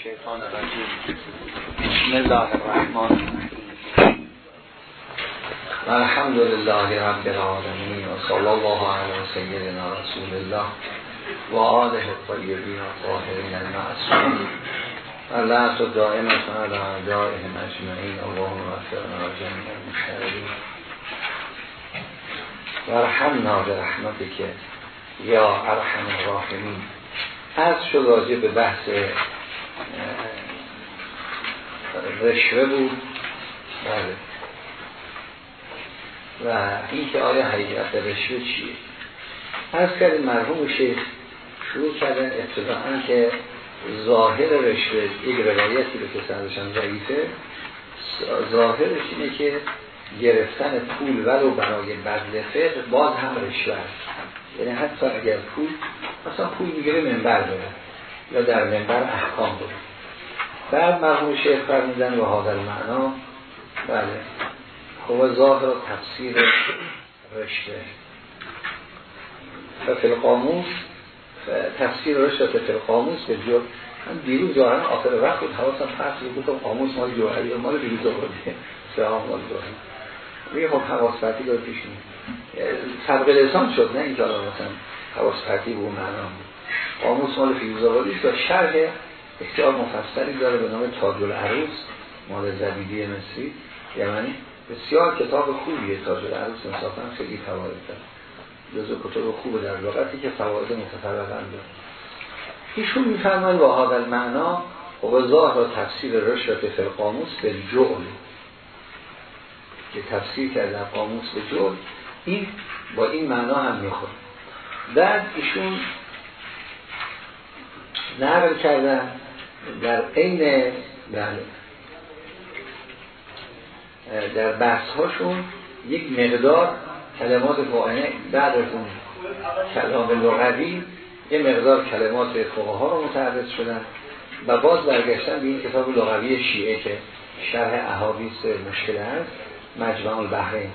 الشیطان الرجیم بسم الله الرحمن الرحیم. و الحمد لله رب العالمین و صلی الله علی سیدنا رسول الله و آله الطیبین و طاهرین المعصومین. و لعت و دائمت علی اعدائهم اجمعین اللهم وفقنا و جميع المشترکین و رحمنا برحمتک یا ارحم الراحمین. از شد راجع به بحث رشوه بود. بله. و این که آیا حقیقت رشوه چیه؟ از کردیم مرحوم شیخ شروع کردن ابتداعا که ظاهر رشوه یک روایتی به که سندشان ضعیفه ظاهرش اینه که گرفتن پول ولو برای بدل فقه باز هم رشوه است. یعنی حتی اگر پول مثلا پول می‌گیره منبر داره. یا در منبر احکام داره بعد مرحوم شیخ فرمودن و حاضر معنا. بله. خب ظاهر و تفسیر رشته. ففل قاموس تفسیر رشته ففل قاموس به جور من دیروز ظاهرا آخر وقت بود حواسم پس بود گفتم قاموس مال جوهری مال دیروز آورده. سلام مال جوهری میگه خب حواس فرتی داره پیش سبق لسان شد نه اینجا مثلا حواس فرتی به معنا قاموس مال فیروزآبادی و شرح اختیار مفصلی داره به نام تاج العروس مال زبیدی مصری. یمنی بسیار کتاب خوبیه تاج العروس انصافا خیلی فواید داره. جزو کتاب خوب در لغتی که فواید متفرقا داره. ایشون میفرماید با هذا المعنا و ظاهر تفسیر رشد فی القاموس به جعل که تفسیر کرده قاموس به جعل این با این معنا هم می‌خوره بعد ایشون نقل کردن در عین بله. در بحث هاشون یک مقدار کلمات فقهانه بعد از اون کلام لغوی یه مقدار کلمات فقها ها رو متعرض شدن و باز برگشتن به این کتاب لغوی شیعه که شرح احادیث مشکل هست مجمع البحرین.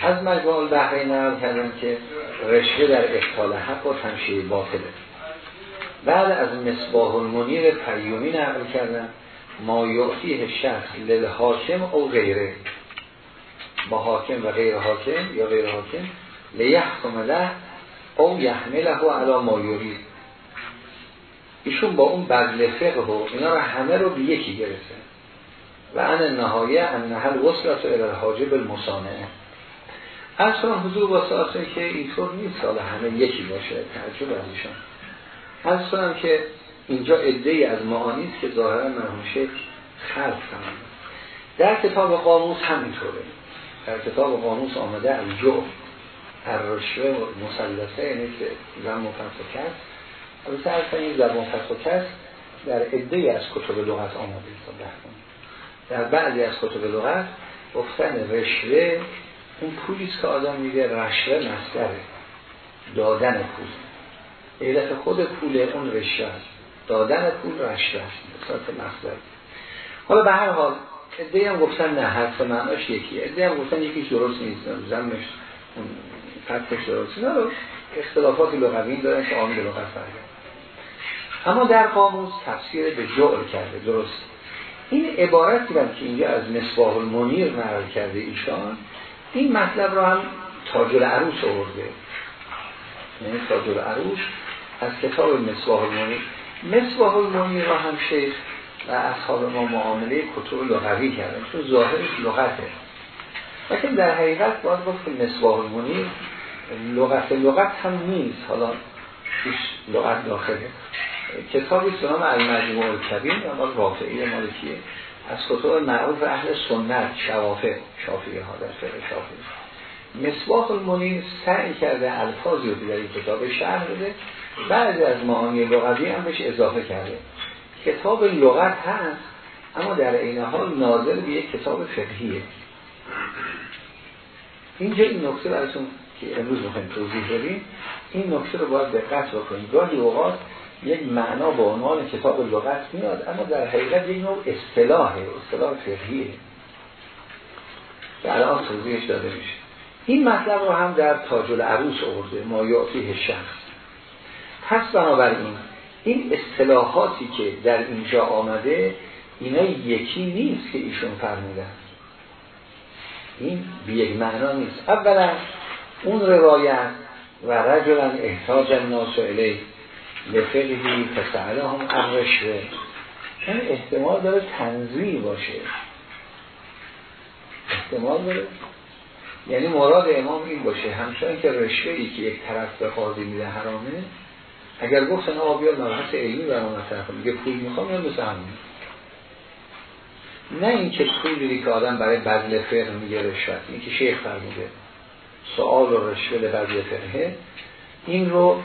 از مجمع البحرین نقل کردن که رشوه در اقتال حق و تمشیه باطله. بعد از مصباح المنیر پیومی نقل کردن ما یعطیه شخص للحاکم او غیره. با حاکم و غیر حاکم یا غیر حاکم لیحکم له او یحمله و علا ما یورید ایشون با اون بدل فقه و اینا رو همه رو به یکی گرفته و ان نهایه ان نهل وصلت و الالحاجب المسانعه اصلا حضور با که اینطور نیست حالا همه یکی باشه تعجب از ایشان. از کنم که اینجا ای از معانی است که ظاهرا مرحوم شیخ خلق کنند در کتاب قاموس همینطوره. در کتاب قاموس آمده از جو رشوه و مسلسه یعنی که زمان فسکت البته اصلا این زمان فسکت در ای از کتب لغت آمده در بعضی از کتب لغت گفتن رشوه اون پولیست که آدم میگه رشوه مستره دادن پول. علت خود پول اون رشوه است. دادن پول رشوه است. بساط مصدر حالا به هر حال ادهی هم گفتن نه حرف معناش یکی ادهی هم گفتن یکیش درست نیست. زمش فتحش درست نه رو اختلافات لغوی دارن که عامل لغت اما در قاموس تفسیر به جعل کرده. درست. این عبارتی هم که اینجا از مصباح المنیر نقل کرده ایشان این مطلب را هم تاج العروس آورده. یعنی تاج العروس از کتاب مصباح المنیر مصباح المنیر را هم شیخ و اصحاب ما معامله کتب لغوی کردن چون ظاهرش لغته. لیکن در حقیقت باید گفت که مصباح المنیر لغت لغت هم نیست. حالا پیش لغت داخله. کتابی سنام المجموع الکبیر یا رافعی مالکیه. از کتب معروف اهل سنت شوافه شافیه ها در فقه شافیه مصباح المنیر سعی کرده الفاظی رو در این کتاب شهر بده. بعضی از معانی لغوی هم بهش اضافه کرده. کتاب لغت هست اما در این حال ناظر به یک کتاب فقهیه. اینجا این نکته براتون که امروز می‌خوایم توضیح بدیم این نکته رو باید دقت بکنیم. گاهی اوقات یک معنا با عنوان کتاب لغت میاد اما در حقیقت یک نوع اصطلاحه اصطلاح فقهیه. که الان توضیحش داده میشه. این مطلب رو هم در تاج العروس آورده ما یعطیه شخص. پس بنابراین این اصطلاحاتی که در اینجا آمده اینا یکی نیست که ایشون فرمودن. این به یک معنا نیست. اولا اون روایت و رجلا احتاج الناس الی لفقهی فسعله هم امرشوه این احتمال داره تنظیر باشه. احتمال داره یعنی مراد امام این باشه. همچنان که رشوه ای که یک طرف به قاضی میده حرامه اگر گفتن آقا بیا مبحث علمی برام مطرح میگه پول می‌خوام یا مثل نه اینکه پولی که آدم برای بذل فقه میگه رشوت. این که شیخ فرموده. سوال و رشوه بذل فقه. این رو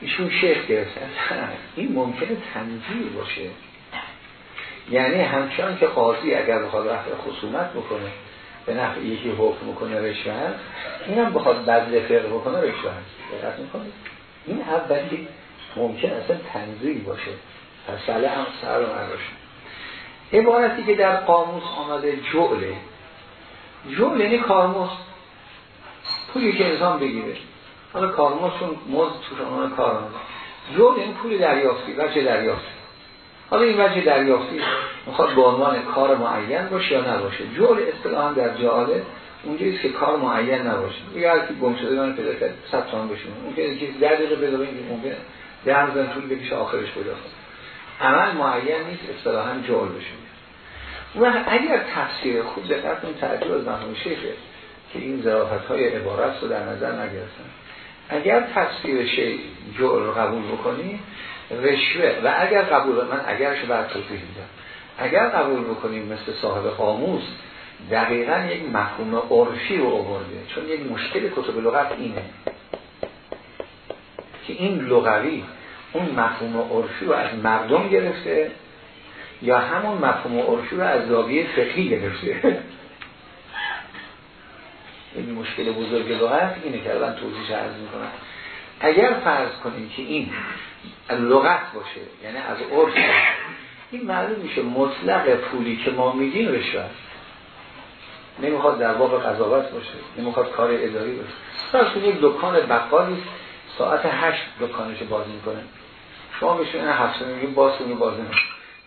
ایشون شیخ گرفته. این ممکنه تنظیر باشه. یعنی همچنان که قاضی اگر بخواد رفع خصومت بکنه به نفع یکی حکم کنه رشوه این هم بخواد بذل فقه بکنه رشوه هست این اولی ممکن اصلا تنظیر باشه. پس هم سر عبارتی که در قاموس آمده جعله جعل یعنی کارموس. پولی که انسان بگیره. حالا کارموس چون مزد توش کار آمده جعل یعنی پولی دریافتی. وجه دریافتی. حالا این وجه دریافتی می‌خواد به عنوان کار معین باشه یا نباشه. جعل اصطلاحا در جعاله اونجاییست که کار معین نباشه. یا هر کی گم شده من پیدا کرد 100 تومن بشونه ممکنه چیز در دقیقه پیدا ممکنه در زن طول بکشه آخرش پیدا عمل معین نیست اصطلاحا جعل بشه. و اگر تفسیر خوب دقت کنید تعجب از مرحوم شیخه که این ظرافت های عبارت رو در نظر نگرفتن. اگر تفسیر شیخ جعل قبول بکنی رشوه. و اگر قبول من اگرش بعد توضیح میدم. اگر قبول بکنیم مثل صاحب قاموس دقیقا یک مفهوم عرفی رو آورده. چون یک مشکل کتب لغت اینه. که این لغوی اون مفهوم عرفی رو از مردم گرفته یا همون مفهوم عرفی رو از زاویه فقهی گرفته. این مشکل بزرگ لغت اینه که الان توضیح عرض می‌کنم. اگر فرض کنیم که این لغت باشه یعنی از عرف این معلوم میشه مطلق پولی که ما میدیم رشوت. نمی‌خواد در باب قضاوت باشه نمی‌خواد کار اداری باشه. فرض یک دکان بقالی ساعت هشت دکانش باز می‌کنه. شما بهشون هفته میگیم باز کنیم باز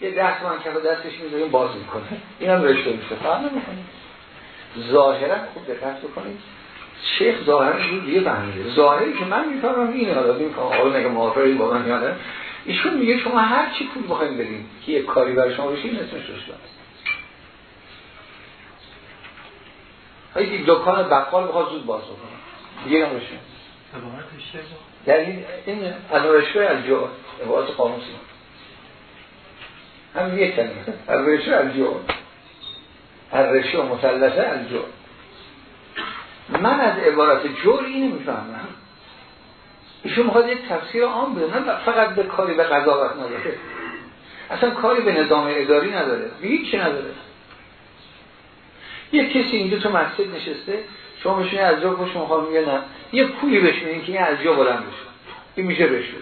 یه دست من که دستش می‌ذاریم باز می‌کنه. این هم رشته میشه. فهم نمی‌کنه. ظاهرا خوب دقت بکنید. شیخ ظاهرا رو دیگه فهمیده. ظاهری که من می‌فهمم اینه حالا می‌فهمم حالا نگه موافقی با من یاده ایشون میگه شما هر چی پول بخواید بدین که یک کاری برای شما بشین اسمش رشوه است. یک دکان بقال بخواد زود باز بکنه. دیگه رشوه در این این از رشوه از جو عبارت قانونی هم یک کلمه. الرشو الجو الرشو مثلثه الجو من از عبارت جور اینو می‌فهمم ایشون می‌خواد یک تفسیر عام بده نه فقط به کاری به قضاوت نداره. اصلا کاری به نظام اداری نداره. به هیچی نداره. یک کسی اینجا تو مسجد نشسته شما بشونی از جا پشت مخواه میگه نه. یه پولی بشونی که این از جا بلند بشه. این میشه بشه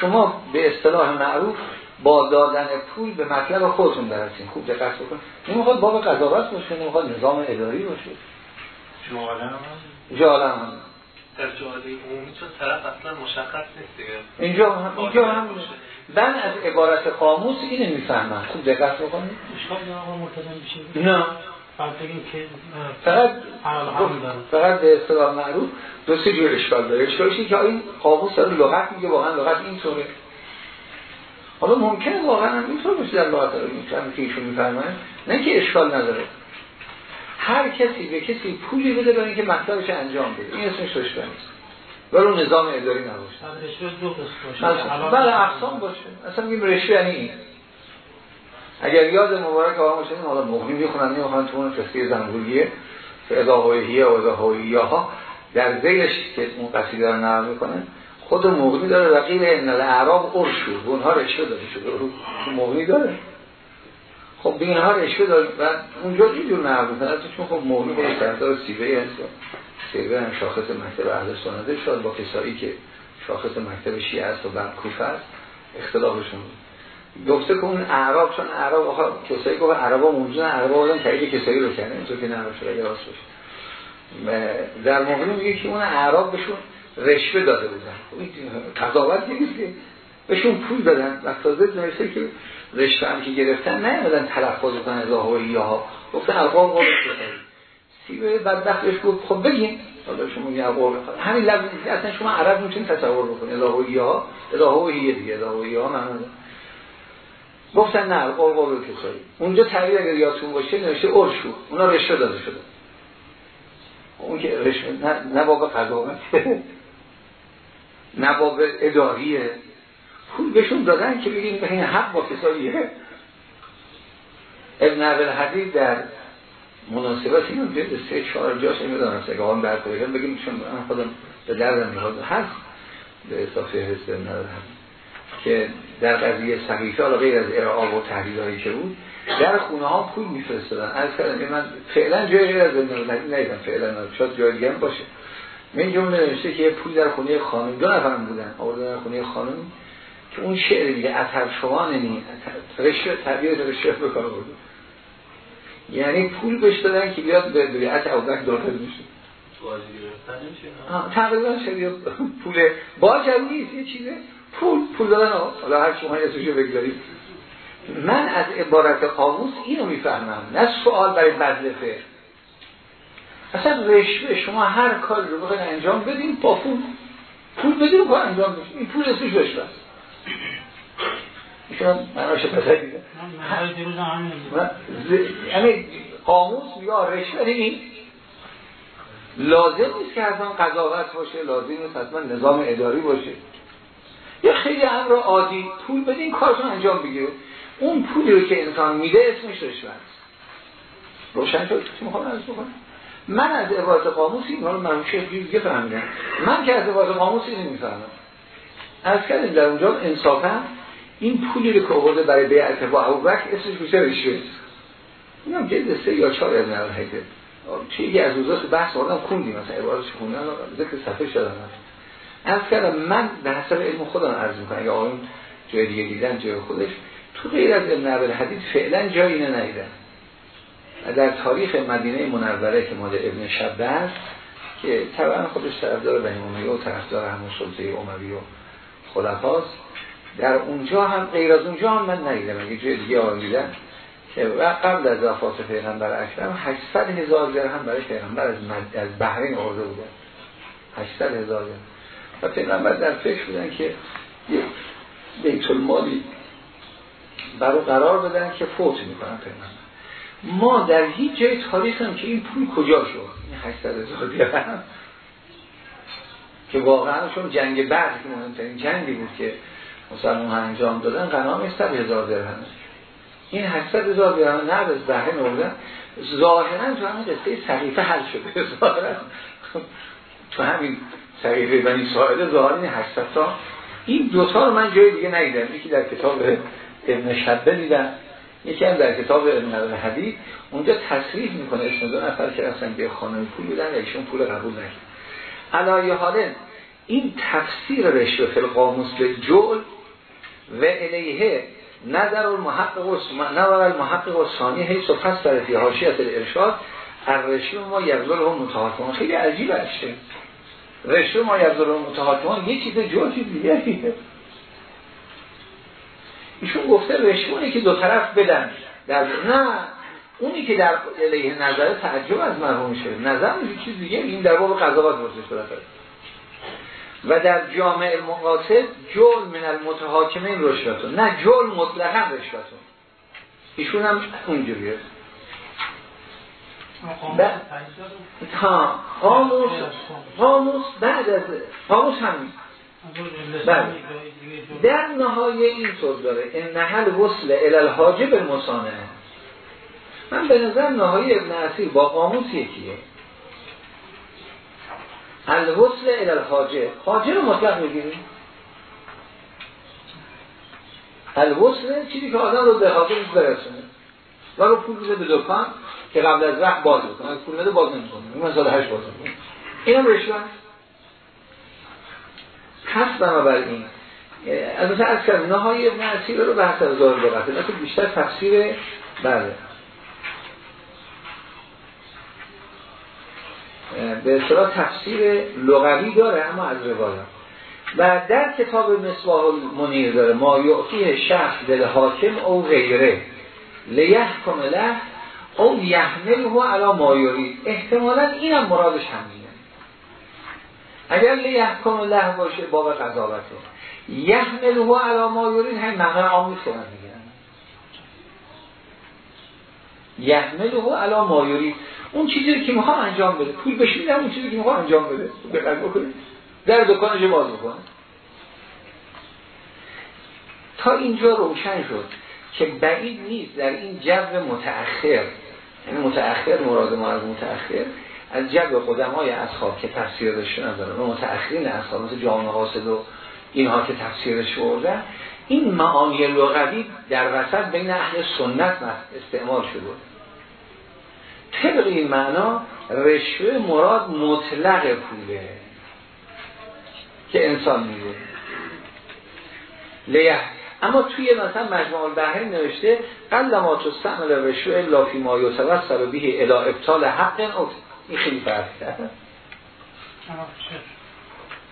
شما به اصطلاح معروف با دادن پول به مطلب خودتون برسیم خوب دقت بکن نمی‌خواد باب قضاوت باشه نمی‌خواد نظام اداری باشه. جوالا هم در جوالی عمومی چون طرف اصلا مشخص نیست دیگه. اینجا هم اینجا هم من از عبارت قاموس اینو می‌فهمم. خوب دقت بکنید. اشکال آقا مرتضی نه. فقط فقط به اصطلاح معروف دو سه جور اشکال داره. اشکالش که این قاموس داره لغت میگه واقعا لغت اینطوره. حالا ممکنه واقعا هم اینطور باشه در لغت می‌فهمه که ایشون نه که اشکال نداره. هر کسی به کسی پولی بده برای اینکه مطلبش انجام بده. این اسمش رشوه نیست ولی اون نظام اداری نباشه. بله. اقسام باشه. اصلا میگیم رشوه یعنی اگر یاد مبارک آقا باشه حالا مغنی می‌خونن نمی‌خونن تو اون فسقه زنبوریه اداهویه و اداهویه ها در زیرش که اون قصیده رو نرم می‌کنه خود مغنی داره وقیل ان الاعراب ارشو اونها رشوه داده شده. مغنی داره. خب به اینها رشوه داره و اونجا نرم از چون خب مغنی خود سردار سیوه هست سیوه هم شاخص مکتب اهل سنده شد با کسایی که شاخص مکتب شیعه است و بعد کوفه است اختلافشون گفته که اون اعراب چون اعراب آخه کسایی که عربا موجود عربا بودن تایید کسایی رو کنه اینطور که نمیشه اگه راست باشه. در موقعی میگه که اون اعراب بهشون رشوه داده بودن. قضاوت نیست که بهشون پول دادن. و تازه نوشته که رشته هم که گرفتن نیومدن تلفظ کنن آهوی ها گفتن القاب قابل سیبه بدبخت گفت خب بگین. حالا شما میگه القاب همین لفظ اصلا شما عرب می‌تونید تصور بکنید. الهوی ها الهوی دیگه. الهوی ها معنی گفتن نه القاب قابل کسایی اونجا تغییر اگر یادتون باشه نوشته ارشو. اونا رشته داده شده. اون که رشته نه, نه باب قضاوت. نه باب اداریه. پول بهشون دادن که بگیم این حق با کساییه. ابن عبل حدید در مناسبت اینو جلد سه چهار جاش دارم سه هم بگم بگیم چون من خودم به دردم می‌خواد. هست به اضافه حس ابن عبل که در قضیه صحیفه حالا غیر از ارعاب و تحلیل هایی که بود در خونه ها پول میفرستادن. از کردم من فعلا جای غیر از ابن عبل نیدم فعلا شاید جای دیگه باشه. من جمله نوشته که پول در خونه خانم دو نفرم بودن آوردن در خونه خانم. که اون شعر دیگه اثر شما نمی رشته طبیعت رشته بکنه بود یعنی پول بهش دادن که بیاد به بیعت اوزک داخل میشه. تقریبا شریعت پول. باج هم نیست یه چیزه. پول پول دادن حالا هر شما اسمشو بگذارید من از عبارت قاموس اینو می‌فهمم. نه سوال برای بذل اصلا رشوه شما هر کار رو بخواید انجام بدین با پول. پول بدین کار انجام بشین این پول اسمش رشوه است ایشون مناشه پسر یعنی قاموس یا رشوه این لازم نیست که حتما قضاوت باشه لازم نیست حتما نظام اداری باشه. یا خیلی امر عادی پول بدین کارتون انجام بگیره. اون پولی رو که انسان میده اسمش رشوه است. روشن شد؟ چی می‌خوام از بکنم من از عبارت قاموس این حالا من شیخ دیگه فهمیدم. من که از عبارت قاموس اینو می‌فهمم از کردیم در اونجا انصافا این پولی رو که آورده برای بیعت با ابوبکر اسمش میشه رشوه. اینم جلد سه یا چهار از نهار حیده چیزی از روزاست بحث آردم خوندیم مثلا عبارتش خوندن ذکر صفحه شدن. از کردم من به حسب علم خودم عرض می‌کنم. یا آقایون جای دیگه دیدن جای خودش تو غیر از ابن عبد الحدید فعلا جایی اینو ندیدن در تاریخ مدینه منوره که مال ابن شبه است که طبعا خودش طرفدار بنی امیه و طرفدار همون سلطه و خلفاست. در اونجا هم غیر از اونجا هم من ندیدم. اگه جای دیگه دیدم که قبل از وفات پیغمبر اکرم 800 هزار درهم برای پیغمبر از از بحرین آورده بودن. 800 هزار درهم. و پیغمبر در فکر بودن که یک بیت المالی برای قرار بدن که فوت می‌کنن پیغمبر. ما در هیچ جای تاریخ هم که این پول کجا شد؟ این 800 هزار درهم. که واقعا چون جنگ بعد که مهمترین جنگی بود که مسلمان ها انجام دادن غنام 100 هزار این 800 هزار درهم نه از بهره نوردن ظاهرا تو همین قصه صحیفه حل شده. تو همین صحیفه بنی ساعده ظاهرا این 800 تا. این دوتا رو من جای دیگه ندیدم. یکی در کتاب ابن شبه دیدم یکی هم در کتاب ابن حدید اونجا تصریح می‌کنه اسم دو نفر که اصلا به خانم پول بودن ایشون پول قبول نکرد. علایه حاله این تفسیر رشوه فی القاموس به جول و الیه نظر المحقق و نظر المحقق و ثانی حیث و پس در فی حاشیت الارشاد الرشوه ما یبذل هم متحاکمان. خیلی عجیب است. رشوه ما یبذل هم متحاکمان. یه چیز جو چیز دیگه. ایشون گفته رشوه که دو طرف بدن. در نه. اونی که در علیه نظر تعجب از مرحوم میشه نظر میشه چیز دیگه این در باب قضاوت ورزش شده و در جامع مقاصد جول من المتحاکمین رشوتون. نه جول مطلقا رشوتون. ایشون هم اونجوریه. ها قاموس قاموس بعد از قاموس همین بله. در نهایه این طور داره. این نحل وصل الالحاجب المسانه من به نظر نهایی ابن اصیل با قاموس یکیه. الوصل الالحاجه حاجه رو مطلق می‌گیریم. الوصل چیزی که آدم رو به حاجه برسونه و رو پول میده به دکان که قبل از وقت باز بکنه از پول میده باز نمی‌کنه. این مثال هشت باز می‌کنه. این هم رشوه پس بنابراین از مثلا از کرد نهای ابن اصیل رو به حسب ظاهر لغته مثل بیشتر تفسیر بله. به اصطلاح تفسیر لغوی داره اما از روایات. و در کتاب مصباح المنیر داره ما یعطیه شخص دل حاکم او غیره. لیحکم له او یحمل هو علا مایوری احتمالا اینم مرادش همینه. اگر لیحکم له باشه باب قضاوته. یحمل هو علا مایوری همین معنی عامی که من میگن یحمل هو علا مایوری اون چیزی که می‌خوام انجام بده. پول بهش میدم اون چیزی که می‌خوام انجام بده. دقت بکنید در دکانش باز بکنه تا اینجا روشن شد که بعید نیست در این جو متأخر یعنی متأخر مراد ما از متأخر از جو قدمای اصحاب که تفسیر داشته نداره و متأخرین اصحاب مثل جامعه حاسد و اینها که تفسیرش بردن این معانی لغوی در وسط بین اهل سنت استعمال شده. طبق این معنا رشوه مراد مطلق پوله که انسان میده. لیه. اما توی مثلا مجموع البحرین نوشته قل ما تستعمل رشوه الا فی ما یتوسل به الی ابطال حق. این خیلی فرق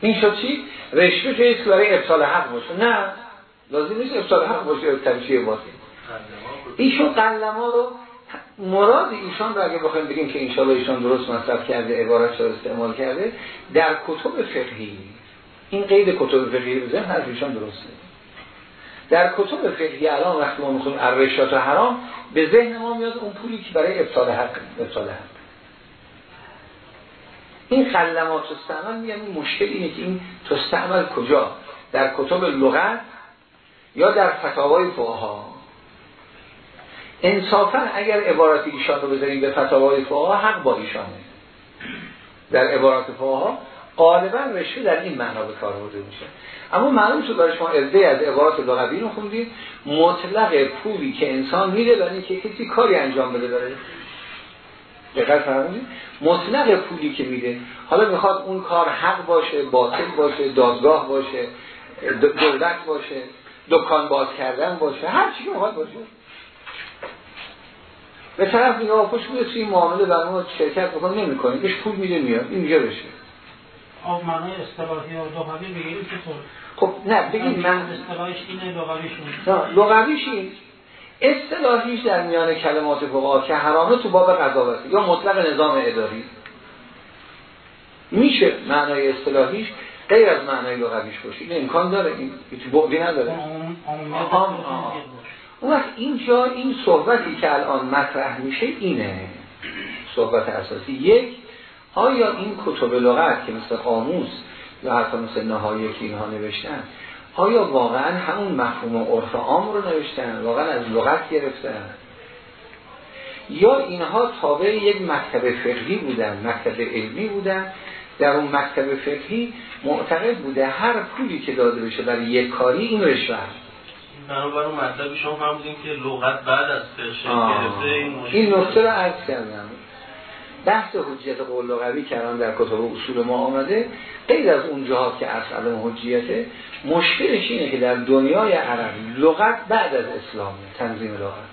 این شد چی؟ رشوه که که برای ابطال حق باشه. نه. لازم نیست ابطال حق باشه تمشیه باشه. ایشون قلما رو مراد ایشان رو اگه بخوایم بگیم که انشاءالله ایشان درست مصرف کرده عبارت رو استعمال کرده در کتب فقهی. این قید کتب فقهی بزن هر ایشان درسته. در کتب فقهی الان وقتی ما می‌خوایم ارشات حرام به ذهن ما میاد اون پولی که برای ابطال حق ابطال حق. این خلمات استعمال میگن این مشکل اینه که این تستعمل کجا؟ در کتب لغت یا در فتاوای فقها؟ انصافا اگر عبارت ایشان رو بذاریم به فتاوای فقها حق با ایشانه. در عبارت فقها غالبا رشوه در این معنا به کار برده میشه. اما معلوم شد برای شما ارده از عبارات لغوی رو خوندید مطلق پولی که انسان میده برای که کسی کاری انجام بده داره. دقیق فرمودید؟ مطلق پولی که میده. حالا می‌خواد اون کار حق باشه باطل باشه دادگاه باشه دولت باشه دکان باز کردن باشه هر چی که باشه. به طرف نگاه خوش بوده توی معامله برای ما شرکت بکن نمی کنیم بهش پول میده میاد اینجا بشه. آب معنی اصطلاحی و لغوی بگیریم چطور خب نه بگیم من اصطلاحش اینه لغویشون نه لغویش این. اصطلاحیش در میان کلمات فقها که حرامه تو باب قضاوت یا مطلق نظام اداری. میشه معنای اصطلاحیش غیر از معنای لغویش باشه. این امکان داره این بعدی نداره. اون وقت اینجا این صحبتی که الان مطرح میشه اینه. صحبت اساسی یک آیا این کتب لغت که مثل قاموس یا حتی مثل نهایی که اینها نوشتن آیا واقعا همون مفهوم عرف عام رو نوشتن؟ واقعا از لغت گرفتن؟ یا اینها تابع یک مکتب فقهی بودن مکتب علمی بودن در اون مکتب فقهی معتقد بوده هر پولی که داده بشه برای یک کاری این رشوه اون مطلبی شما فرمودین که لغت بعد از فقه گرفته این این نکته رو عرض کردم. بحث حجیت قول لغوی کردن در کتاب اصول ما آمده غیر از اون جهات که اصل حجیته مشکلش اینه که در دنیای عربی لغت بعد از اسلام تنظیم لغت.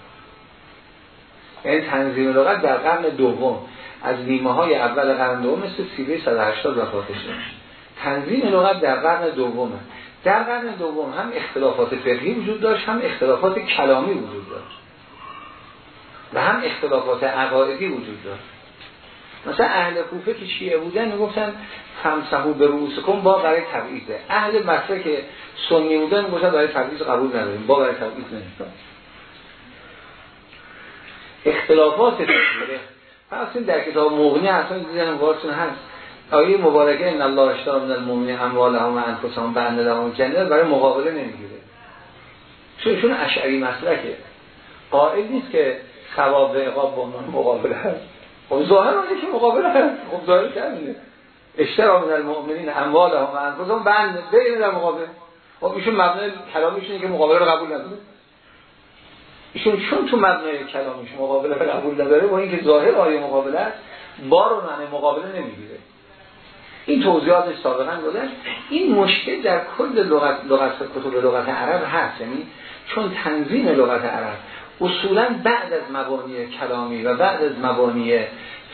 یعنی تنظیم لغت در قرن دوم از نیمه های اول قرن دوم مثل سیره 180 وفاتشه تنظیم لغت در قرن دومه. در قرن دوم هم اختلافات فقهی وجود داشت هم اختلافات کلامی وجود داشت. و هم اختلافات عقایدی وجود داشت. مثلا اهل کوفه که شیعه بودن می‌گفتن فمسحو به کن با برای تبعیضه. اهل مصر که سنی بودن می‌گفتن برای تبعیض قبول نداریم با برای تبعیض نمی‌کنن اختلافات فقهی. پس در کتاب مغنی اصلا دیدن وارتون هست. آیه مبارکه ان الله اشترى من المؤمنین اموالهم و انفسهم بنده لهم جنه برای مقابله نمی‌گیره. چون چون اشعری مسلکه قائل نیست که ثواب و عقاب با مقابله هست خب ظاهر که مقابله هست خب ظاهر اشترا من المؤمنین اموالهم و انفسهم بنده بین در مقابله خب ایشون مبنای کلامیش که مقابله رو قبول نداره. ایشون چون تو مبنای کلامیش مقابله رو قبول نداره با اینکه ظاهر آیه مقابله است بار و معنی مقابله نمی‌گیره. این توضیحاتش سابقا گذشت. این مشکل در کل لغت لغت کتب لغت عرب هست. یعنی چون تنظیم لغت عرب اصولا بعد از مبانی کلامی و بعد از مبانی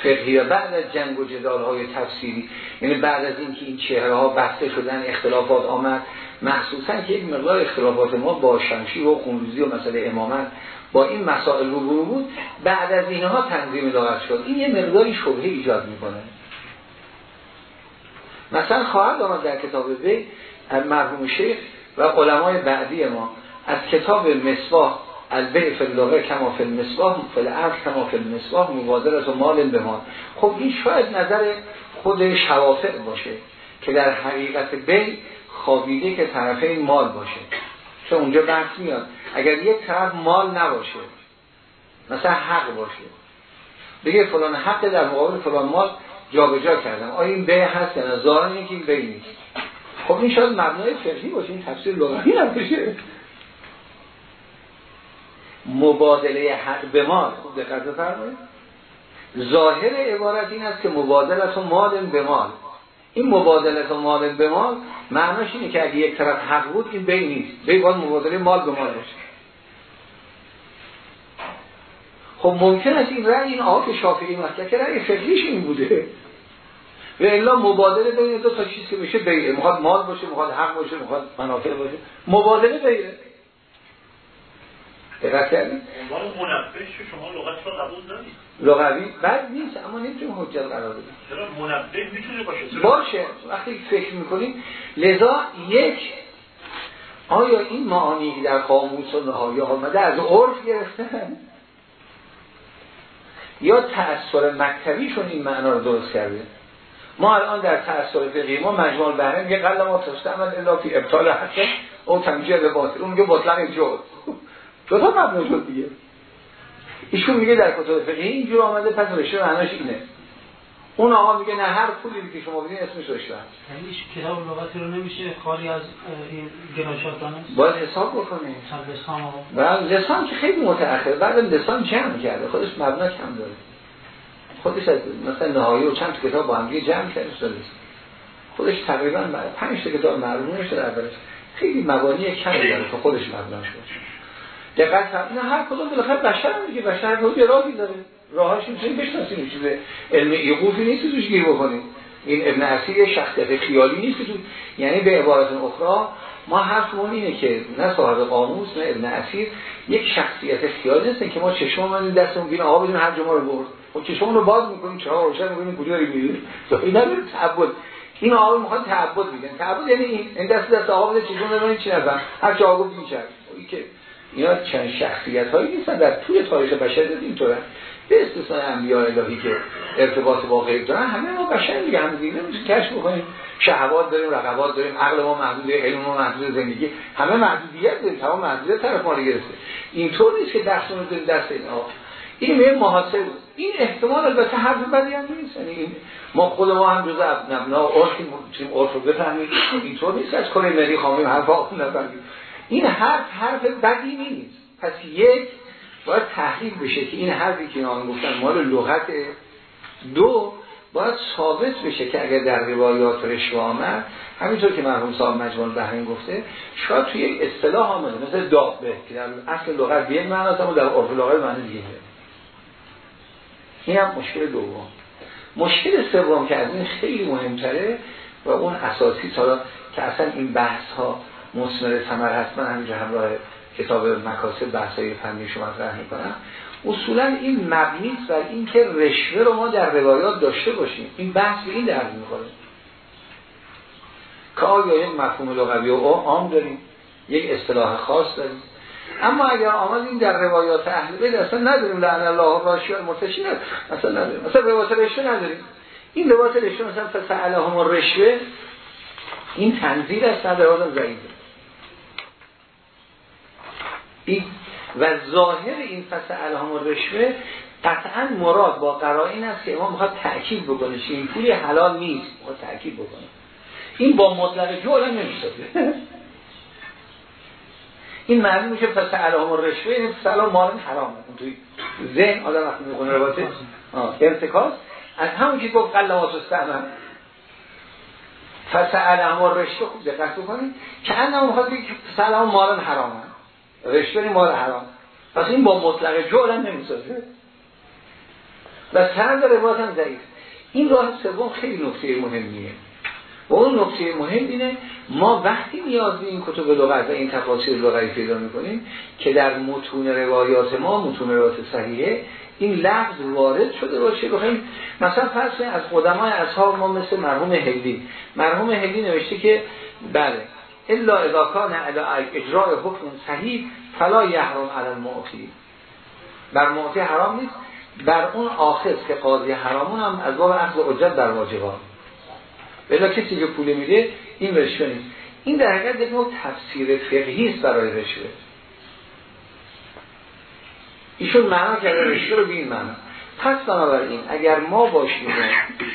فقهی و بعد از جنگ و جدال های تفسیری یعنی بعد از اینکه این چهره ها بسته شدن اختلافات آمد مخصوصا که یک مقدار اختلافات ما با شمشی و خونریزی و مسئله امامت با این مسائل رو بود بعد از اینها تنظیم لغت شد. این یه مقداری شبهه ایجاد می‌کنه. مثلا خواهد آمد در کتاب وی مرحوم شیخ و علمای بعدی ما. از کتاب مصباح البه فی کما فی المصباح فی الارض کما فی المصباح مبادرت و مال به ما خب این شاید نظر خود شوافع باشه که در حقیقت بی خوابیده که طرفین مال باشه. چون اونجا بحث میاد. اگر یک طرف مال نباشه مثلا حق باشه. بگه فلان حق در مقابل فلان مال جابجا کردم. آیا این به هست یا نه ظاهر که این. به نیست خب این شاید مبنای فقهی باشه این تفسیر لغوی نباشه. مبادله حق به مال خوب دقت بفرمایید. ظاهر عبارت این است که مبادلت مال به مال. این مبادلت مال به مال معناش اینه که اگه یک طرف حق بود این بی نیست. بی باید مبادله مال به مال باشه. خب ممکن است این رأی این آقا شافعی مطلق که رأی فقهیش این بوده. و الا مبادله بین دو تا چیز که بشه بیعه. می‌خواد مال باشه می‌خواد حق باشه می‌خواد منافع باشه. مبادله بیعه. دقت کردید شما لغت رو قبول دارید لغوی؟ بد نیست اما نمی‌تونیم حجت قرار بدیم چرا منبه می‌تونه باشه؟ باشه. وقتی فکر می‌کنیم لذا یک آیا این معانی در قاموس و نهایی آمده از عرف گرفتن یا تأثیر مکتبیشون این معنا رو درست کرده؟ ما الان در تأثیر فقهی ما مجموع بهره میگه قل ما تستعمل الا فی ابطال حق. او تمجیه به باطل. اون میگه مطلق جد دو تا مبنا شد دیگه. ایشون میگه در کتاب فقهی اینجور آمده پس رشته معناش اینه. اون آقا میگه نه هر پولی که شما بدین اسمش رشته هست یعنی کتاب لغتی رو نمیشه خالی از این دانست باید حساب بکنیم. لسان و لسان که خیلی متأخر بعد لسان جمع کرده؟ خودش مبنا کم داره. خودش از مثلا نهایی و چند کتاب با هم جمع کرده شده خودش تقریبا بعد پنج تا کتاب معلوم نشده اولش. خیلی مبانی کمی داره که خودش مبناش باشه دقت نه هر کدوم بالاخره بشر هم دیگه بشر یه راهی داره. راهاش می‌تونیم بشناسیم چیز علم یقوفی نیست توش گیر بکنیم. این ابن اسیر شخصیت خیالی نیست تو یعنی به عبارت اخرى ما حرفمون اینه که نه صاحب قاموس نه ابن اسیر یک شخصیت خیالی نیست که ما چشم من دستمون بین آقا بدون هر جمعه رو برد. خب چشمون رو باز می‌کنیم چرا روشن می‌کنیم کجا رو میریم؟ این نداره تعبد. این آقا می‌خواد تعبد میگن تعبد یعنی این دست دست آقا بده چشمون رو چی نفر هر جا آقا بیچاره که اینا چند شخصیت هایی نیستن. در طول تاریخ بشر اینطوره. به استثناء انبیاء الهی که ارتباط با غیب دارن همه ما بشر دیگه هم دیگه نمیشه کشف بکنیم. شهوات داریم رقبات داریم عقل ما محدود علم ما محدود زندگی همه محدودیت داریم. تمام محدودیت طرف ما گرفته. اینطور نیست که دستمون رو دست اینا. این میگه محاسب این احتمال البته حرف بدی هم نیست. یعنی ما خود ما هم جزء می‌تونیم عرف رو بفهمیم. اینطور نیست. از کل مری خامیم حرفا نفهمیم این حرف حرف بدی نیست. پس یک باید تحقیق بشه که این حرفی که آن گفتن مال لغت دو باید ثابت بشه که اگر در روایات رشوه آمد همینطور که مرحوم صاحب مجموع بحرین گفته شاید توی اصطلاح آمده مثل دابه که در اصل لغت به یک معنی و در عرف لغت معنی دیگه. این هم مشکل دوم. مشکل سوم که از این خیلی مهمتره و اون اساسی سالا که اصلا این بحث ها مصمر ثمر هست من همینجا همراه کتاب مکاسب بحثای فنی شما مطرح می‌کنم. اصولا این مبنی بر اینکه رشوه رو ما در روایات داشته باشیم. این بحث به این درد می‌خوره. که آیا یک مفهوم لغوی و عام داریم یک اصطلاح خاص داریم. اما اگر آمدیم در روایات اهل بیت اصلا نداریم لعن الله راشی مرتشی اصلا نداریم. مثلا روایات رشوه نداریم. این روایات رشوه مثلا فسألهم رشوه این تنظیر است در روایات ضعیفه. این و ظاهر این فصل الهام و رشوه قطعا مراد با قرائن است که امام می‌خواد تأکید بکنه این پولی حلال نیست می‌خواد تأکید بکنه. این با مطلق جولا نمی‌سازه. این معنی میشه پس الهام و رشوه این فصل مال حرام توی ذهن آدم وقتی می‌خونه رواته ارتکاز. از همون که گفت قلمات استعمل فسأل و رشوه خوب دقت بکنید که انه می‌خواد که سلام مال حرامه. رشوه مال حرام. پس این با مطلق جعل هم نمی‌سازه. و سند روایت هم ضعیف. این راه سوم خیلی نکته مهمیه. و اون نکته مهم اینه ما وقتی نیاز به این کتب لغت و این تفاصیل لغوی پیدا می‌کنیم که در متون روایات ما متون روایات صحیحه این لفظ وارد شده باشه. بخوایم مثلا فرض از قدمای اصحاب ما مثل مرحوم هلی مرحوم هلی نوشته که بله الا اذا کان اجراء حکم صحیح فلا یحرم علی المعطی بر معطی حرام نیست. بر اون آخذ که قاضی حرامون هم از باب اخذ حجت در واجبان. بلا کسی که پول میده این رشوه نیست این در حقیقت یک نوع تفسیر فقهی است برای رشوه ایشون معنا کرده رشوه رو به این معنا. پس بنابراین اگر ما باشیم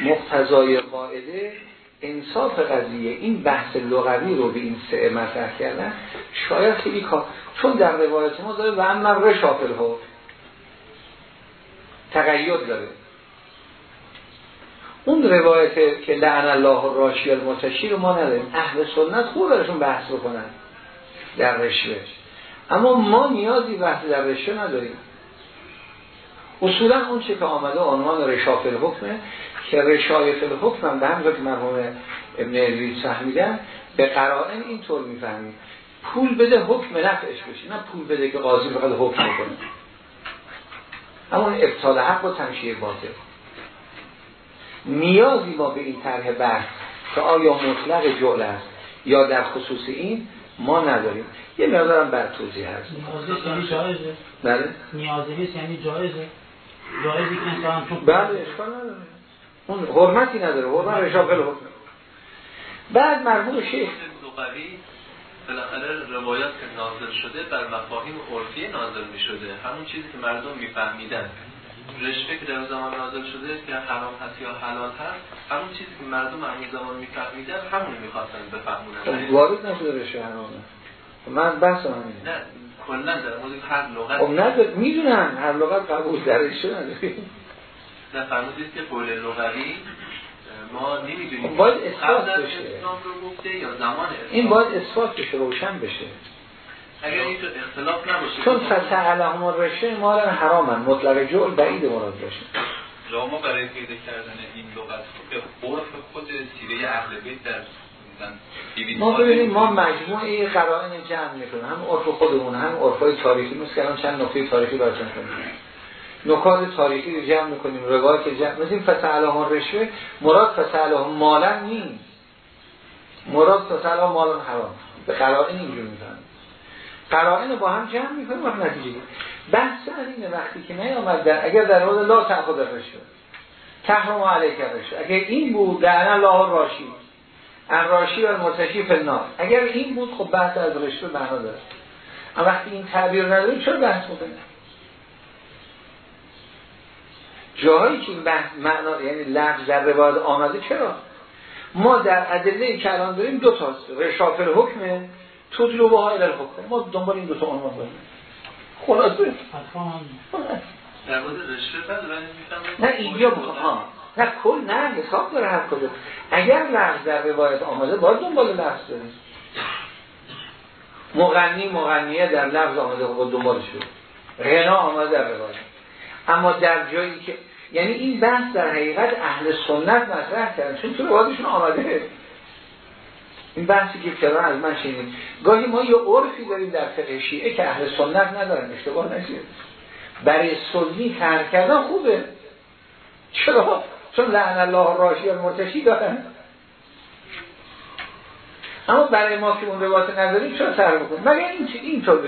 مقتضای قاعده انصاف قضیه این بحث لغوی رو به این سه مطرح کردن شاید خیلی کار چون در روایت ما داره و اما رشافل ها تقید داره. اون روایت که لعن الله راشی المتشی رو ما نداریم. اهل سنت خوب برشون بحث بکنن در رشوه اما ما نیازی بحث در رشوه نداریم. اصولا اون چه که آمده عنوان رشافل حکمه که رشایف الحکم هم به همجا که مرحوم ابن عزیز فهمیدن به قرائن اینطور می‌فهمیم. پول بده حکم نفعش بشه نه پول بده که قاضی بخواد حکم کنه اما ابطال حق و تمشیه باطل. نیازی ما به این طرح بحث که آیا مطلق جعل است یا در خصوص این ما نداریم. یه مقدارم بر توضیح هست. نیازی یعنی جایزه. بله. نیازی یعنی جایزه. جایزی که انسان چون بله اشکال نداره. اون حرمتی نداره. حرمت رشاقل حکم بعد مرموم شیخ لغوی بالاخره روایات که نازل شده بر مفاهیم عرفی نازل می شده همون چیزی که مردم میفهمیدن. رشوه که در زمان نازل شده که حرام هست یا حلال هست همون چیزی که مردم همون زمان میفهمیدن همون می‌خواستن بفهمونن. خب، وارد نشده رشوه حرامه. خب، من بحث من نه کلا در مورد هر لغت خب نداره می‌دونن هر لغت قبول درش نداره نه فرمودید که قول لغوی ما نمی‌دونیم. خب باید اثبات بشه. اسلام رو گفته یا زمان این باید اثبات بشه روشن بشه. اگر این تو اختلاف نباشه چون فسعلهم الرشوه مالا حرامن مطلق جعل بعید مراد باشه ما برای پیدا کردن این لغت به عرف خود سیره اهل بیت در ما ببینیم ما مجموعه قرائن جمع می‌کنیم. هم عرف خودمون هم عرفای تاریخی مثل که الان چند نکته تاریخی براتون کنیم. نکات تاریخی رو جمع می‌کنیم روایت جمع مثل فسعلهم رشوه مراد فسعلهم مالا نیست. مراد فسعلهم مالا حرام. به قرائن اینجور قرائن رو با هم جمع می‌کنیم و نتیجه گیریم. بحث اینه وقتی که نیامد در اگر در مورد لا تأخذ رشوه تحرم علیک رشوه اگر این بود لعن الله راشی الراشی و المرتشی فی النار. اگر این بود خب بحث از رشوه معنا داره. اما وقتی این تعبیر نداره چرا بحث می‌کنه جاهایی که این بحث معنا یعنی لفظ در روایت آمده چرا؟ ما در ادله که الان داریم دو تاست رشافل حکمه با های حکم ما دنبال این دو تا عنوان داریم خلاصه در مورد رشوه نه اینجا بخواه ها نه کل نه حساب داره هر کجا اگر لفظ در روایت آمده باید دنبال لفظ داریم مغنی مغنیه در لفظ آمده خب دنبالش شد غنا آمده در روایت اما در جایی که یعنی این بحث در حقیقت اهل سنت مطرح کردن چون تو روایتشون آمده این بحثی که کران از من شنید گاهی ما یه عرفی داریم در فقه شیعه که اهل سنت ندارن اشتباه نشید برای سنی کار کردن خوبه. چرا؟ چون لعن الله راشی و مرتشی دارن. اما برای ما که اون روایت نداریم چرا سر بکنیم مگر این چی؟ این طور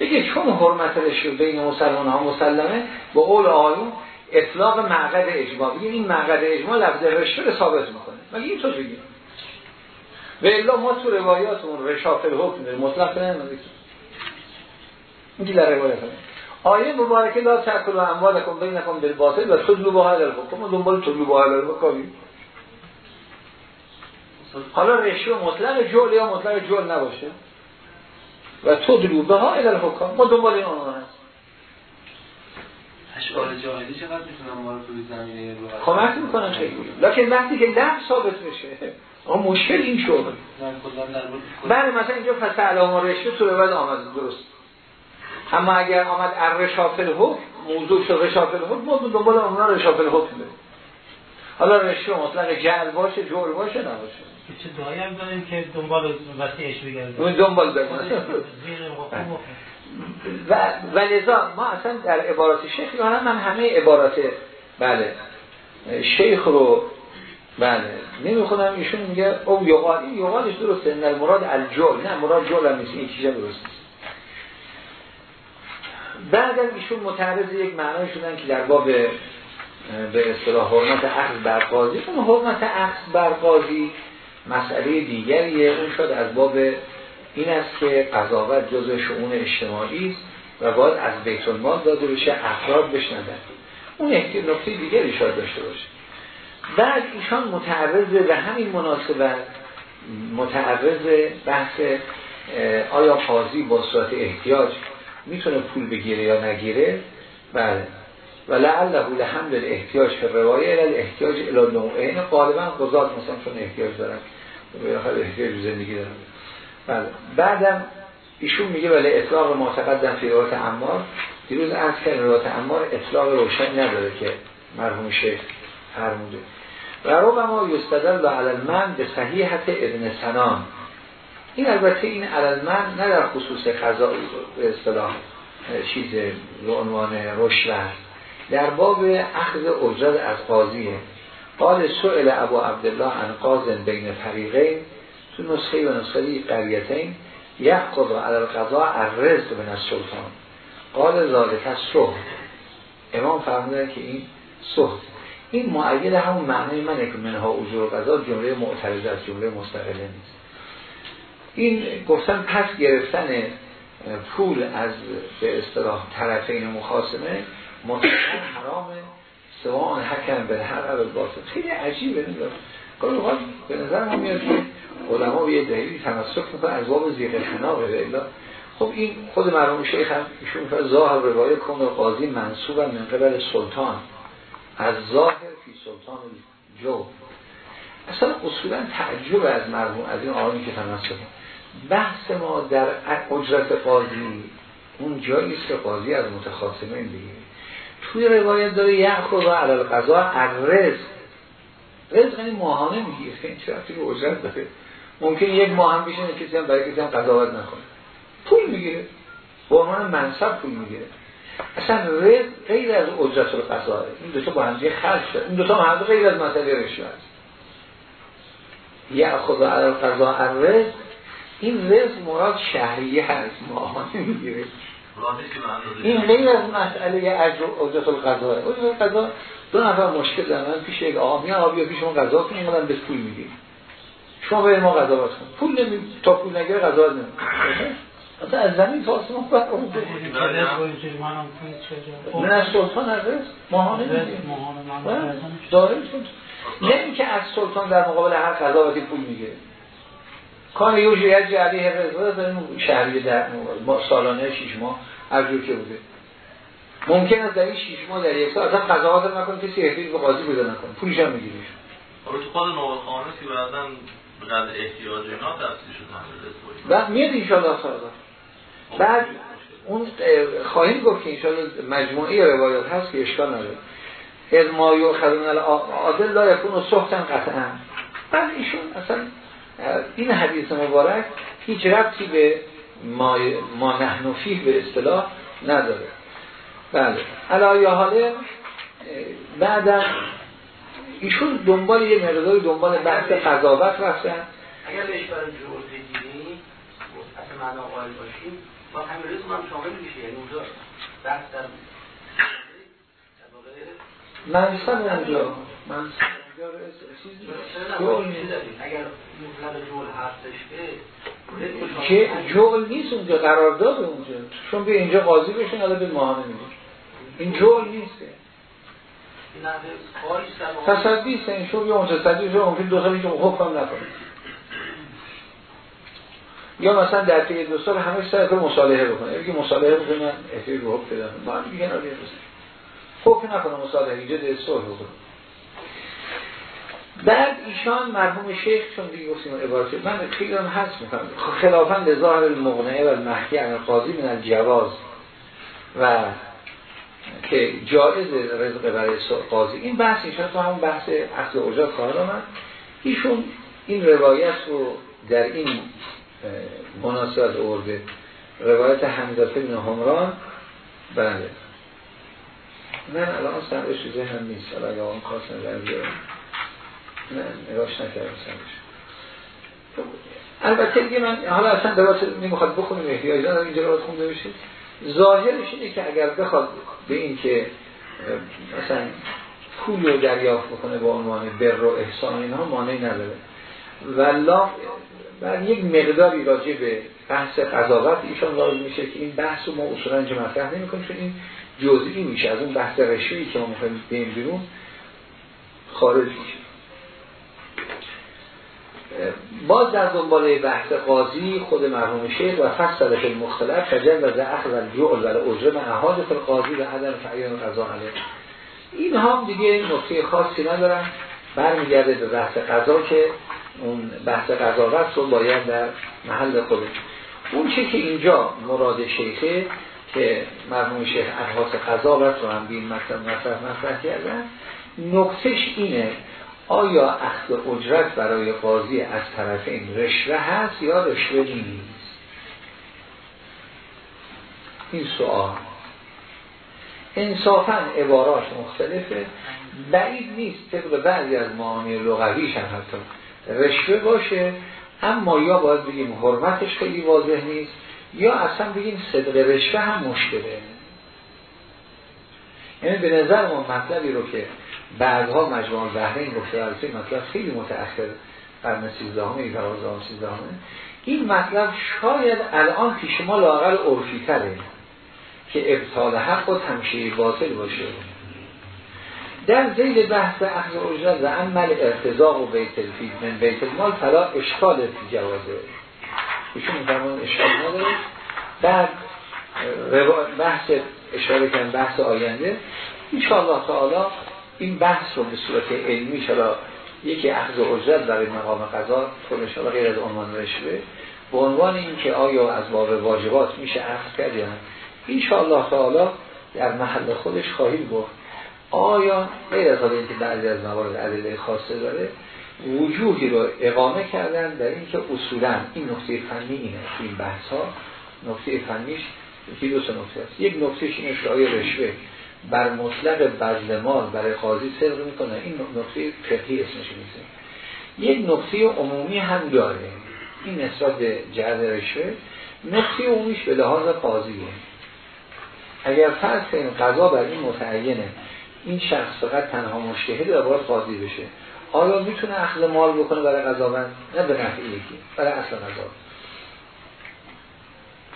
بگه چون حرمت رشوه بین مسلمان ها مسلمه با قول آیون اطلاق معقد اجماع. بگیم این معقد اجماع لفظ رو ثابت می‌کنه. مگه طور بگیم و الا ما تو روایاتمون رشافل حکم داریم. مطلق نمیده اینجی در روایت هم. آیه مبارکه لا تاکلوا اموالکم بینکم بالباطل و تدلوا بها الی الحکم. ما دنبال تدلوا بها الی الحکم حالا رشوه مطلق جعل یا مطلق جعل نباشه؟ و تدلوا بها الی الحکم. ما دنبال این عنوان هست اشعار جاهلی چقدر می‌تونم ما رو توی زمینه رو کمک می‌کنن خیلی. لکن وقتی که لفظ ثابت بشه آقا مشکل این شد بله مثلا اینجا فسع علامه رشوه تو روایت آمده درست. اما اگر آمد الرشافل حکم موضوع شد رشافل حکم موضوع دنبال اونا رشافل حکم بریم. حالا رشته مطلق جعل باشه جور باشه نباشه. چه دعایی هم داریم که دنبال وسیعش بگردیم. دنبال بگردیم و, و لذا ما اصلا در عبارات شیخ من همه عبارات بله. شیخ رو بله. نمی‌خونم ایشون میگه او یقال این یقالش درسته. نه مراد الجول. نه مراد جول هم نیست. این چیزا درست بعدم ایشون متعرض یک معنای شدن که در باب به اصطلاح حرمت اخذ بر قاضی اون حرمت اخذ بر قاضی مسئله دیگریه. اون شد از باب این است که قضاوت جز شؤون اجتماعی است و باید از بیت المال داده بشه افراد بشنده اون یک نکته دیگری شاید داشته باشه. بعد ایشان متعرض به همین مناسبت متعرض بحث آیا قاضی با صورت احتیاج می‌تونه پول بگیره یا نگیره؟ بله. و لعله لحمل احتیاج که روایه احتیاج الى نوعین غالبا قضات مثلا چون احتیاج دارن. به احتیاج زندگی دارن. بله. بعدم ایشون میگه ولی اطلاق معتقد فی روایت امار دیروز از که روایت امار اطلاق روشن نداره که مرحوم شیخ فرموده. و رو ما یستدل و علالمن به صحیحت ابن سنان. این البته این علالمن نه در خصوص قضا به اصطلاح چیز به عنوان رشوه. در باب اخذ اجرت از قاضیه. قال سئل ابو عبدالله عن قاضن بین فریقین. تو نسخه و نسخه قریتین. یحقض علی القضاء الرزق من السلطان. قال ذالک الصحب امام فرمودن که این صحب این معید همون معنی منه که منها اجور قضا جمله معترض از جمله مستقله نیست. این گفتن پس گرفتن پول از به اصطلاح طرفین مخاسمه مطلقا حرامه سواء حکم به هر عرض باطل. خیلی عجیبه نگاه گاهی به نظر ما میاد که علما به یه دلیلی تمسک می‌کنه از باب زیغ خناقه الا. خب این خود مرحوم شیخ هم ایشون که ظاهر روایت کن قاضی منصوب من قبل سلطان. از ظاهر فی سلطان جو. اصلا اصولا تعجب از مرحوم از این آقایی که تمسک بحث ما در اجرت قاضی اون جایی است که قاضی از متخاصمین بگیره توی روایت داره یأخذ علی القضاء الرزق. رزق یعنی ماهانه می‌گیره این چه رفتی به اجرت داره؟ ممکن یک ماه هم بشینه کسی هم برای کسی هم قضاوت نکنه. پول می‌گیره. به عنوان منصب پول می‌گیره. اصلا رزق غیر از اجرت القضاء این دو تا با هم خرج شد. این دو تا هم غیر از مسئله رشوه است. یأخذ علی القضاء الرزق. این رزق مراد شهریه هست. ماهانه می‌گیره این غیر از مسئله اجرت القضاء. اجرت القضاء دو نفر مشکل دارن. پیش یک آقا میان آبیا پیش اون قضا کنیم اینقدر به پول میدیم. شما به ما قضاوت کن پول نمی تا پول نگیره قضاوت نمی اصلا از زمین تا آسمان بر اون نه از سلطان از رزق. ماهانه داره نه. اینکه از سلطان در مقابل هر قضاوتی پول می‌گیره. کان یه جویت جعلیه رزقه داریم شهری در سالانه شیش ماه هر جور که بوده. ممکن است در این شیش ماه در یک سال. اصلا قضاوت نکنه کسی احتیاج به قاضی پیدا نکنه. پولش هم میگیریش تو خود نوال خانه که بعدن بقدر احتیاج اینا تفصیل شد بعد میاد انشاءالله سالا بعد اون خواهیم گفت که انشاءالله مجموعه روایات هست که اشکال نداره. از ما یو خدمون عادل لا یکون سختن قطعا. بعد ایشون اصلا این حدیث مبارک هیچ ربطی به ما, ما نحنفیه به اصطلاح نداره. بله. علایه حاله بعدم ایشون دنبال یه مقداری دنبال بحث قضاوت رفتن. اگر بهش برای جور بگیریم اصلا معنا قائل باشیم با همین رزم هم شامل میشه یعنی اونجا بحث در منصب اونجا منصب اگر مطلب جول هستش که جول نیست اونجا قرارداد اونجا. چون به اینجا قاضی بشین حالا به ماهانه میگه. این جول نیست. تصدی است این شو یا متصدی شو ممکن دو سالی که حکم نکنه. یا مثلا در طی دو سال همه سر که مصالحه بکنه. اگه مصالحه بکنه من احتیاج به حکم بدم ما هم دیگه ناریه حکم نکنه مصالحه؟ اینجا ده صلح بکنه. بعد ایشان مرحوم شیخ چون دیگه گفتیم عبارت من خیلی هم هست می‌کنم. خلافا ظاهر المغنعه و المحکی عن قاضی من الجواز و که جایز رزق برای قاضی. این بحث ایشان تو همون بحث اصل اجرت خواهد آمد ایشون این روایت رو در این مناسبت ارده روایت حمیدات بن همران بله. من الان سرش ذهن نیست. حالا اگه آن خواستن در نه نگاش نکردم سرش. البته دیگه من حالا اصلا درات نمی‌خواد بخونیم. احتیاج ندارم اینجا رو خونده بشید. ظاهرش اینه که اگر بخواد به این که مثلا پول رو دریافت بکنه با عنوان بر و احسان اینها مانعی نداره. ولی بر یک مقداری راجع به بحث قضاوت ایشان لازم میشه که این بحث رو ما اصولا اینجا مطرح نمی‌کنیم چون این جزئی میشه. از اون بحث رشویی که ما می‌خوایم بیم بیرون خارج میشه. باز در دنبال بحث قاضی خود مرحوم شیخ و فصل فی المختلف فجل و الجعل و اجرم احاد فی القاضی و عدم فعیان قضا علیه. این هم دیگه نقطه خاصی ندارن. برمیگرده به بحث قضا که اون بحث قضاوت رو باید در محل خودش اون چه که اینجا مراد شیخه که مرحوم شیخ احواس قضاوت رو هم بین مطلب مطرح مطرح کردن نقطش اینه آیا اخذ اجرت برای قاضی از طرف این رشوه هست یا رشوه نیست؟ این سوال انصافا عبارات مختلفه. بعید نیست طبق بعضی از معانی لغویش هم حتی. رشوه باشه اما یا باید بگیم حرمتش خیلی واضح نیست یا اصلا بگیم صدق رشوه هم مشکله. یعنی به نظر ما مطلبی رو که بعدها مجموع بحرین گفته البته مطلب خیلی متأخر قرن 13 همه 12 13 این مطلب شاید الان پیش ما لاقل عرفی تره که ابطال حق و تمشیه باطل باشه. در زیل بحث اخذ اجرت و عمل ارتزاق و بیت الفید من بیت المال فلا اشکال فی جوازه ایشون میفرمان اشکال نداره. در بحث اشاره کردن بحث آینده. انشاءالله تعالی این بحث رو به صورت علمی شلا یکی اخذ اجرت برای مقام قضا خودش غیر از عنوان رشوه به عنوان این که آیا از باب واجبات میشه اخذ کرد یا انشاءالله تعالی در محل خودش خواهید گفت آیا غیر از اینکه بعضی از موارد عدله خاصه داره وجودی رو اقامه کردن در اینکه اصولا این نقطه فنی اینه این بحث ها نقطه فنیش یکی دو سه نقطه است. یک نقطهش اینه که رشوه بر مطلق بذل مال برای قاضی صدق می‌کنه؟ این نقطه فقهی اسمش میشه یک نقطه عمومی هم داره. این نسبت به رشوه نقطه عمومیش به لحاظ قاضیه. اگر فرض این قضا بر این متعینه این شخص فقط تنها مشتهد و باید قاضی بشه. آیا می‌تونه اخذ مال بکنه برای قضاوند نه به نفع یکی برای اصل قضا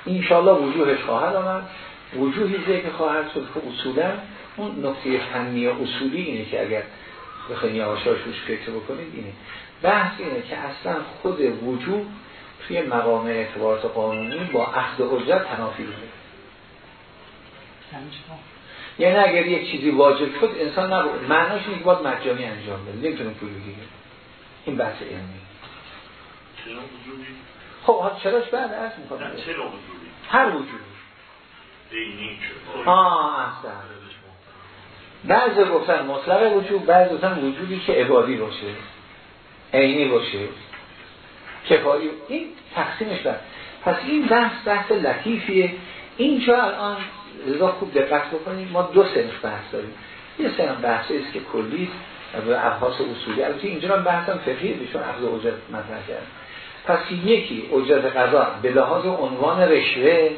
انشالله وجوهش خواهد آمد. وجوهی ذکر خواهد شد که اصولا اون نقطه فنی اصولی اینه که اگر بخواین یواشاش روش فکر بکنید اینه. بحث اینه که اصلا خود وجود توی مقام اعتبارات قانونی با اخذ حجت تنافی بوده یعنی اگر یک چیزی واجب شد انسان نبود. معناش اینه که باید مجانی انجام بده. نمی‌تونه پول بگیره. این بحث علمی خب چراش بعد از می‌خواد هر وجود آه احسن بعضی گفتن مطلق وجود بعضی گفتن وجودی که عبادی باشه. عینی باشه. کفایی. این تقسیمش بر. پس این بحث بحث لطیفیه. اینجا الان رضا خوب دقت بکنیم ما دو سنف بحث داریم. یه سنف بحث است که کلی به ابحاث اصولی. البته اینجا هم بحثم فقهی بهشون اخذ اجرت مطرح کرد پس یکی اجرت قضا به لحاظ عنوان رشوه.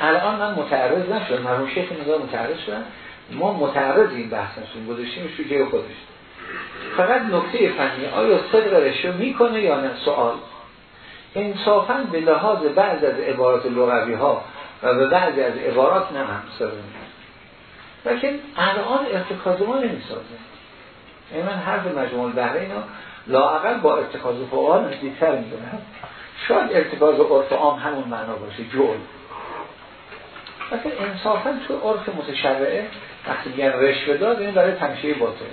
الان من متعرض نشدم. مرحوم شیخ نگاه متعرض شدم. ما متعرض این بحث نشدیم گذاشتیم شو خودش. فقط نکته فنی. آیا صدق رشوه می‌کنه یا نه؟ سوال. انصافا به لحاظ بعض از عبارات لغوی ها و به بعضی از عبارات نه هم سر لیکن الان ارتکاز ما نمی‌سازه. یعنی من حرف مجموع بهره اینا لاعقل با ارتکاز فوقا نزدیکتر می‌دونم. شاید ارتکاز عرف عام همون معنا باشه جول. مثلا انصافا تو عرف متشرعه وقتی میگن رشوه داد این برای تمشیه باطل.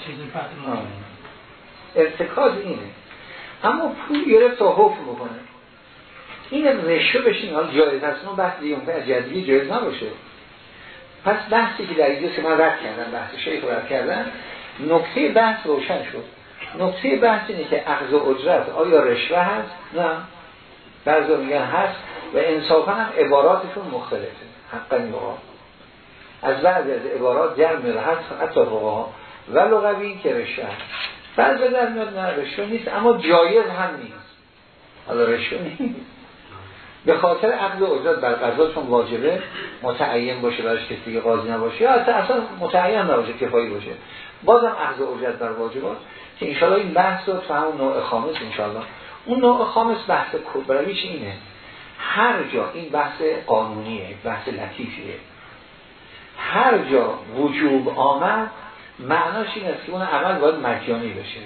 ارتکاز اینه. اما پول گرفت تا حکم بکنه. این رشوه بشین حالا جایز هست اون بحث دیگه ممکن جدیدی جایز نباشه. پس بحثی که در اینجا که من رد کردم بحث شیخ رد کردم نکته بحث روشن شد. نکته بحث اینه که اخذ و اجرت آیا رشوه هست؟ نه. بعضی میگن هست و انصافا هم عباراتشون مختلفه. حقا نقا از بعضی از عبارات جمع میره حتی ها و لغوی که رشوه هست. بعض در میاد نه رشوه نیست اما جایز هم نیست. حالا رشوه نیست. به خاطر عقد اجرت بر قضا چون واجبه متعین باشه براش کسی که قاضی نباشه یا اصلا متعین نباشه کفایی باشه. بازم عقد اجرت بر واجبات که انشاءالله این بحث رو تو همون نوع خامس انشاءالله. اون نوع خامس بحث کبرویش اینه هر جا این بحث قانونیه بحث لطیفیه. هر جا وجوب آمد معناش این است که اون عمل باید مجانی بشه.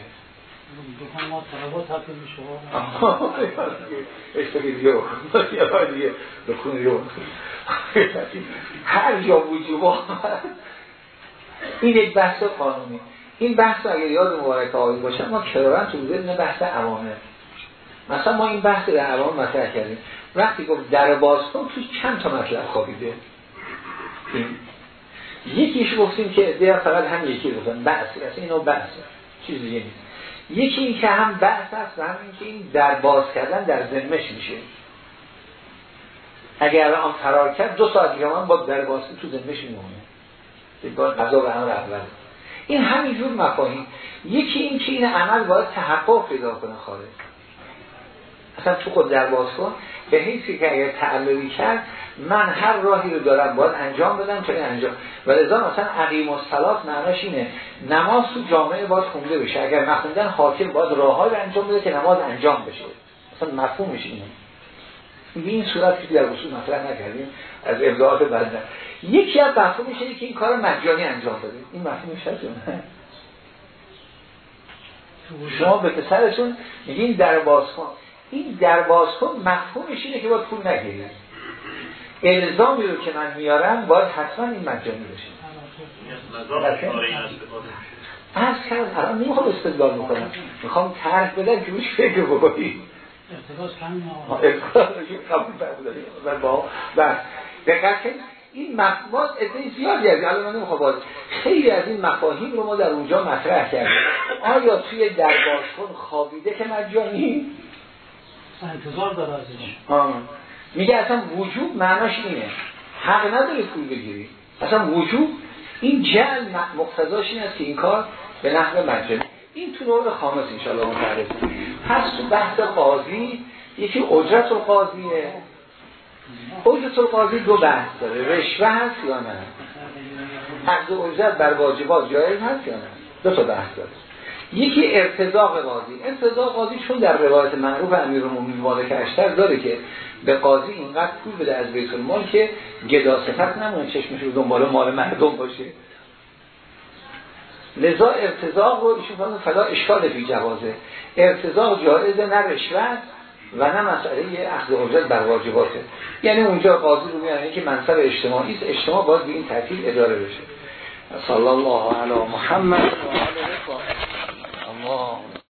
هر جا وجوب آمد این یک بحث قانونی. این بحث اگر یاد مبارک آقای باشه ما کرارن تو بوده بحث عوامه مثلا ما این بحث در عوام مطرح کردیم. وقتی گفت در باز کن تو چند تا مطلب خوابیده؟ این یکیش گفتیم که در فقط هم یکی گفتن بحث. اصلا اینو بحث. چیزی نیست. یکی این که هم بحث هست و هم این که این در باز کردن در ذمش میشه. اگر آن فرار کرد دو ساعت دیگه من با در باز تو ذمش میمونه. با قضا به امر اول این همینجور مفاهیم. یکی این که این عمل باید تحقق پیدا کنه خارج. اصلا تو خود در باز کن به حیثی که اگر تعلقی کرد من هر راهی رو دارم باید انجام بدم تا این انجام. و لذا مثلا عقیم و سلات معناش اینه نماز تو جامعه باید خونده بشه. اگر نخوندن حاکم باید راههای انجام بده که نماز انجام بشه. مثلا مفهومش اینه. این صورت که در اصول مطرح نکردیم از ابداعات بنده یکی از مفهومش اینه که این کار مجانی انجام بده. این مفهومش هست شما به پسرتون میگین در باز کن این در باز کن مفهومش اینه که باید پول نگیرید الزامی رو که من میارم باید حتما این مجانی بشه. از کرد الان نمی‌خوام استدلال می‌کنم می‌خوام طرح بدم که روش فکر بکنی. و دقت این مفهومات ادهی زیادی از الان من نمی‌خوام خیلی از این مفاهیم رو ما در اونجا مطرح کردیم. آیا توی درباز کن خوابیده که مجانی؟ انتظار داره میگه اصلا وجود معناش اینه. حق نداره پول بگیری. اصلا وجود این جل مقتضاش این است که این کار به نحو مجانی. این تو نوع خامس انشاءالله متعرض پس تو بحث قاضی یکی اجرت القاضیه. اجرت القاضی دو بحث داره. رشوه هست یا نه؟ حق اجرت بر واجبات جایز هست یا نه؟ دو تا بحث داره. یکی ارتزاق قاضی. ارتزاق قاضی چون در روایت معروف امیرالمومنین مالک اشتر داره که به قاضی اینقدر پول بده از بیت المال که گدا صفت نمونه. چشمش رو دنبال مال مردم باشه. لذا ارتزاق رو ایشون فرمود فلا اشکال فی جوازه. ارتزاق جایزه نه رشوت و نه مسئله اخذ اجرت بر واجباته. یعنی اونجا قاضی رو میانه که منصب اجتماعی است اجتماع باید به این ترتیب اداره بشه. صلی الله علی محمد و آله الله